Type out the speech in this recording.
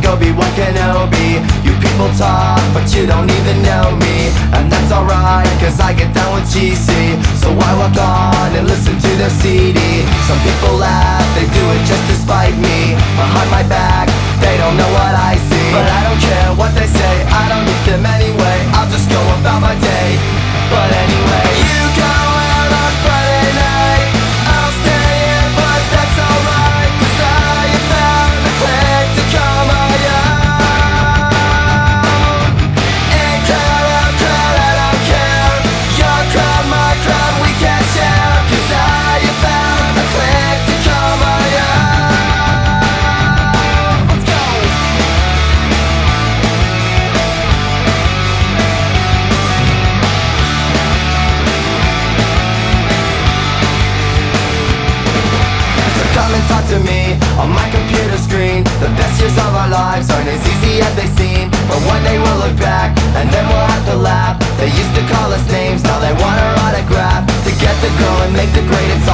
Obi-Wan Kenobi. You people talk, but you don't even know me. And that's alright, cause I get down with GC So I walk on and listen to their CD Some people laugh, they do it just to spite me lives aren't as easy as they seem But one day we'll look back and then we'll have to laugh. They used to call us names, now they want our autograph. To get the girl and make the it's